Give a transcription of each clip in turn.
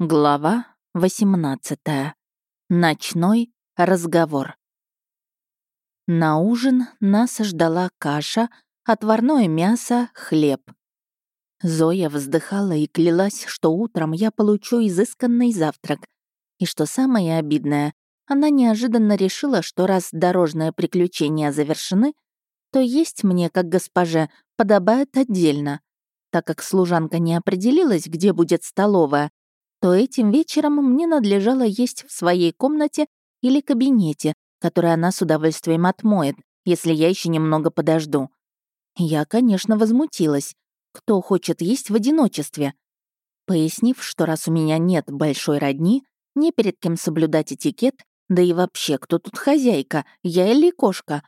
Глава 18. Ночной разговор. На ужин нас ждала каша, отварное мясо, хлеб. Зоя вздыхала и клялась, что утром я получу изысканный завтрак. И что самое обидное, она неожиданно решила, что раз дорожные приключения завершены, то есть мне, как госпоже, подобает отдельно. Так как служанка не определилась, где будет столовая, то этим вечером мне надлежало есть в своей комнате или кабинете, который она с удовольствием отмоет, если я еще немного подожду. Я, конечно, возмутилась. Кто хочет есть в одиночестве? Пояснив, что раз у меня нет большой родни, не перед кем соблюдать этикет, да и вообще, кто тут хозяйка, я или кошка?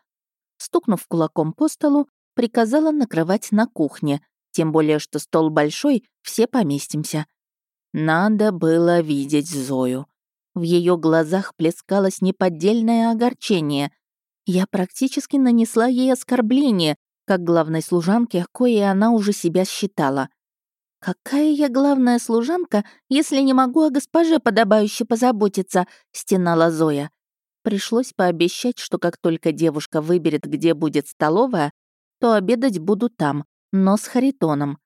Стукнув кулаком по столу, приказала накрывать на кухне, тем более, что стол большой, все поместимся. Надо было видеть Зою. В ее глазах плескалось неподдельное огорчение. Я практически нанесла ей оскорбление, как главной служанке, кое она уже себя считала. «Какая я главная служанка, если не могу о госпоже подобающе позаботиться?» — стенала Зоя. Пришлось пообещать, что как только девушка выберет, где будет столовая, то обедать буду там, но с Харитоном.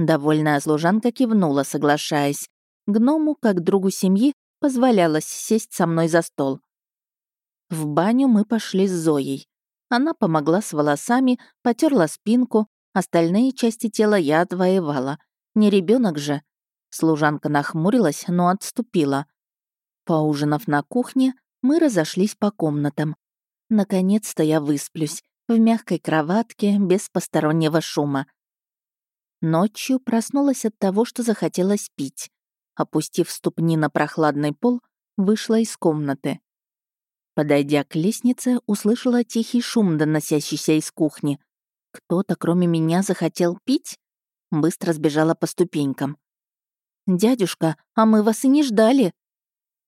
Довольная служанка кивнула, соглашаясь. Гному, как другу семьи, позволялось сесть со мной за стол. В баню мы пошли с Зоей. Она помогла с волосами, потерла спинку, остальные части тела я отвоевала. Не ребенок же. Служанка нахмурилась, но отступила. Поужинав на кухне, мы разошлись по комнатам. Наконец-то я высплюсь, в мягкой кроватке, без постороннего шума. Ночью проснулась от того, что захотелось пить. Опустив ступни на прохладный пол, вышла из комнаты. Подойдя к лестнице, услышала тихий шум, доносящийся из кухни. Кто-то, кроме меня, захотел пить? Быстро сбежала по ступенькам. «Дядюшка, а мы вас и не ждали!»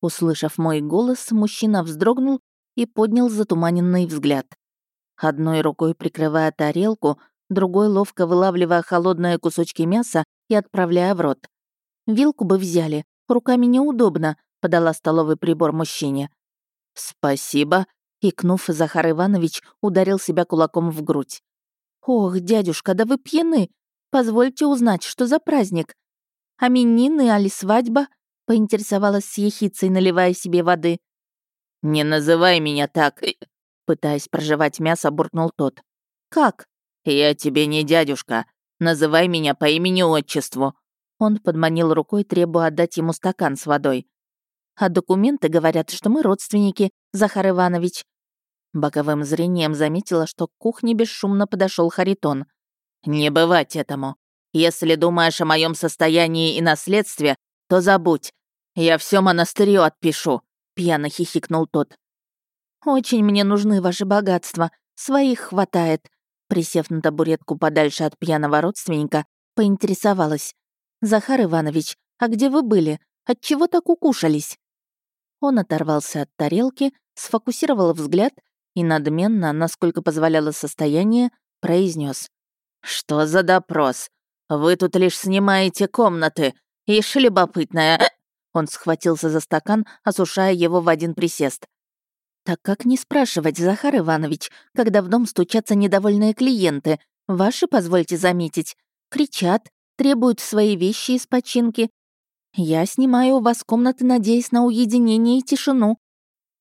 Услышав мой голос, мужчина вздрогнул и поднял затуманенный взгляд. Одной рукой прикрывая тарелку, другой ловко вылавливая холодные кусочки мяса и отправляя в рот. «Вилку бы взяли, руками неудобно», — подала столовый прибор мужчине. «Спасибо», — икнув, Захар Иванович ударил себя кулаком в грудь. «Ох, дядюшка, да вы пьяны! Позвольте узнать, что за праздник? Аменины али свадьба?» — поинтересовалась с ехицей, наливая себе воды. «Не называй меня так!» — пытаясь прожевать мясо, буркнул тот. «Как?» «Я тебе не дядюшка. Называй меня по имени-отчеству». Он подманил рукой, требуя отдать ему стакан с водой. «А документы говорят, что мы родственники, Захар Иванович». Боковым зрением заметила, что к кухне бесшумно подошел Харитон. «Не бывать этому. Если думаешь о моем состоянии и наследстве, то забудь. Я все монастырю отпишу», — пьяно хихикнул тот. «Очень мне нужны ваши богатства. Своих хватает», Присев на табуретку подальше от пьяного родственника, поинтересовалась. «Захар Иванович, а где вы были? Отчего так укушались?» Он оторвался от тарелки, сфокусировал взгляд и надменно, насколько позволяло состояние, произнес: «Что за допрос? Вы тут лишь снимаете комнаты. Ишь любопытная...» Он схватился за стакан, осушая его в один присест. Так как не спрашивать, Захар Иванович, когда в дом стучатся недовольные клиенты? Ваши, позвольте заметить, кричат, требуют свои вещи из починки. Я снимаю у вас комнаты, надеясь на уединение и тишину.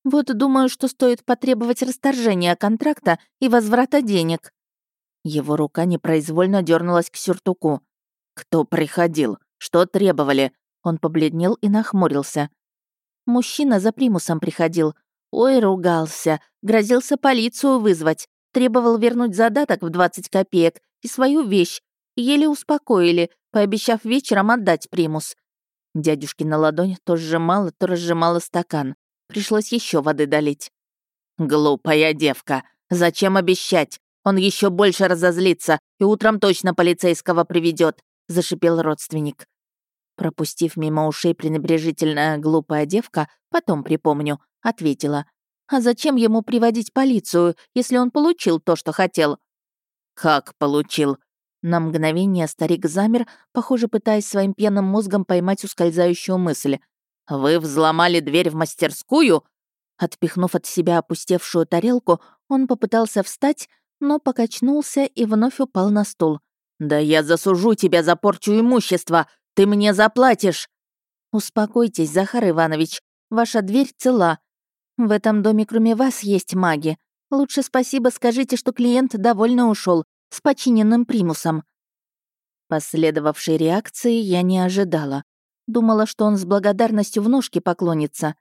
Вот думаю, что стоит потребовать расторжения контракта и возврата денег». Его рука непроизвольно дернулась к сюртуку. «Кто приходил? Что требовали?» Он побледнел и нахмурился. «Мужчина за примусом приходил. Ой, ругался, грозился полицию вызвать, требовал вернуть задаток в 20 копеек и свою вещь. Еле успокоили, пообещав вечером отдать примус. Дядюшкина ладонь то сжимала, то разжимала стакан. Пришлось еще воды долить. «Глупая девка! Зачем обещать? Он еще больше разозлится и утром точно полицейского приведет, зашипел родственник. Пропустив мимо ушей пренебрежительная глупая девка, потом припомню, ответила. «А зачем ему приводить полицию, если он получил то, что хотел?» «Как получил? На мгновение старик замер, похоже, пытаясь своим пьяным мозгом поймать ускользающую мысль. «Вы взломали дверь в мастерскую?» Отпихнув от себя опустевшую тарелку, он попытался встать, но покачнулся и вновь упал на стул. «Да я засужу тебя за порчу имущества! Ты мне заплатишь!» «Успокойтесь, Захар Иванович, ваша дверь цела. В этом доме кроме вас есть маги. Лучше спасибо скажите, что клиент довольно ушел с починенным примусом». Последовавшей реакции я не ожидала. Думала, что он с благодарностью в ножки поклонится.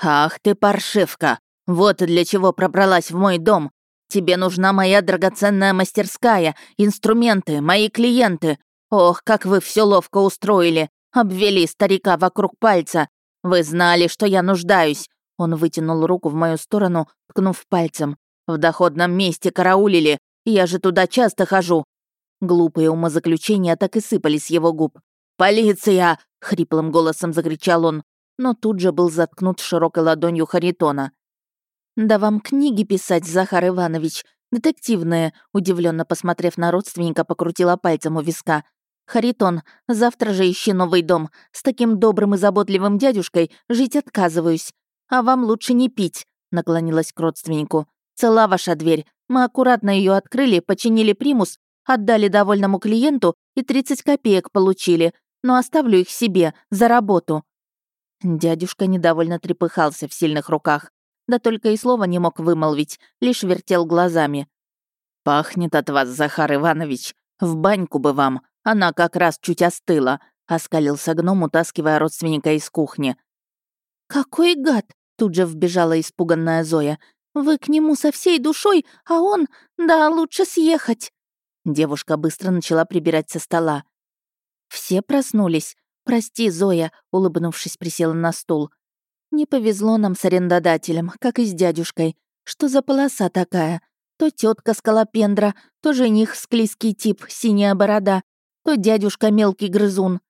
«Ах ты, паршивка! Вот для чего пробралась в мой дом! Тебе нужна моя драгоценная мастерская, инструменты, мои клиенты! Ох, как вы все ловко устроили! Обвели старика вокруг пальца! Вы знали, что я нуждаюсь!» Он вытянул руку в мою сторону, ткнув пальцем. «В доходном месте караулили, я же туда часто хожу». Глупые умозаключения так и сыпались с его губ. «Полиция!» — хриплым голосом закричал он, но тут же был заткнут широкой ладонью Харитона. «Да вам книги писать, Захар Иванович, детективные», удивленно посмотрев на родственника, покрутила пальцем у виска. «Харитон, завтра же ищи новый дом. С таким добрым и заботливым дядюшкой жить отказываюсь. А вам лучше не пить», — наклонилась к родственнику. «Цела ваша дверь. Мы аккуратно ее открыли, починили примус, отдали довольному клиенту и 30 копеек получили, но оставлю их себе, за работу». Дядюшка недовольно трепыхался в сильных руках, да только и слова не мог вымолвить, лишь вертел глазами. «Пахнет от вас, Захар Иванович. В баньку бы вам. Она как раз чуть остыла», — оскалился гном, утаскивая родственника из кухни. «Какой гад!» — тут же вбежала испуганная Зоя. «Вы к нему со всей душой, а он... Да, лучше съехать!» Девушка быстро начала прибирать со стола. Все проснулись. «Прости, Зоя», — улыбнувшись, присела на стул. «Не повезло нам с арендодателем, как и с дядюшкой. Что за полоса такая? То тетка скалопендра, то жених склизкий тип, синяя борода, то дядюшка мелкий грызун.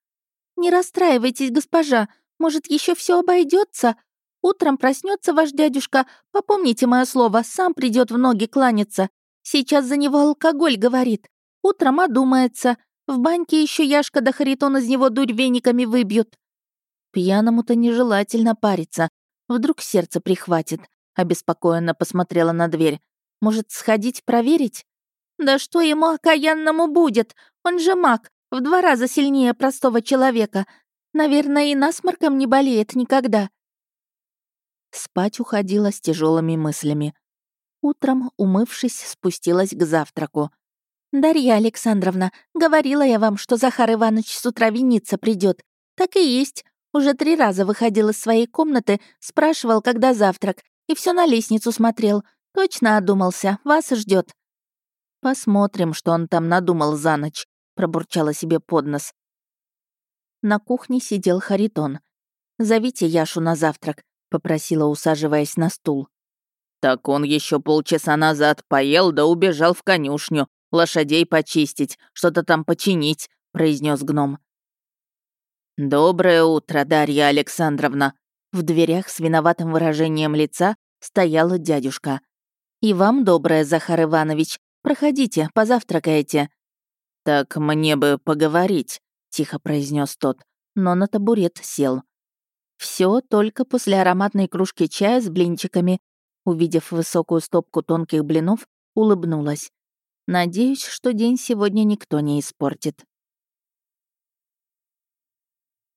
Не расстраивайтесь, госпожа, может, еще все обойдется? Утром проснется ваш дядюшка, попомните мое слово, сам придет в ноги кланяться. Сейчас за него алкоголь говорит. Утром одумается. В баньке еще Яшка да Харитон из него дурь вениками выбьют. Пьяному-то нежелательно париться. Вдруг сердце прихватит. Обеспокоенно посмотрела на дверь. Может, сходить проверить? Да что ему окаянному будет? Он же маг, в два раза сильнее простого человека. Наверное, и насморком не болеет никогда. Спать уходила с тяжелыми мыслями. Утром, умывшись, спустилась к завтраку. «Дарья Александровна, говорила я вам, что Захар Иванович с утра виниться придет. Так и есть. Уже три раза выходил из своей комнаты, спрашивал, когда завтрак, и все на лестницу смотрел. Точно одумался, вас ждет. «Посмотрим, что он там надумал за ночь», — пробурчала себе под нос. На кухне сидел Харитон. «Зовите Яшу на завтрак», — попросила, усаживаясь на стул. «Так он еще полчаса назад поел да убежал в конюшню, лошадей почистить, что-то там починить», — произнес гном. «Доброе утро, Дарья Александровна!» В дверях с виноватым выражением лица стоял дядюшка. «И вам доброе, Захар Иванович. Проходите, позавтракайте». «Так мне бы поговорить», — тихо произнес тот, но на табурет сел. Все только после ароматной кружки чая с блинчиками. Увидев высокую стопку тонких блинов, улыбнулась. Надеюсь, что день сегодня никто не испортит.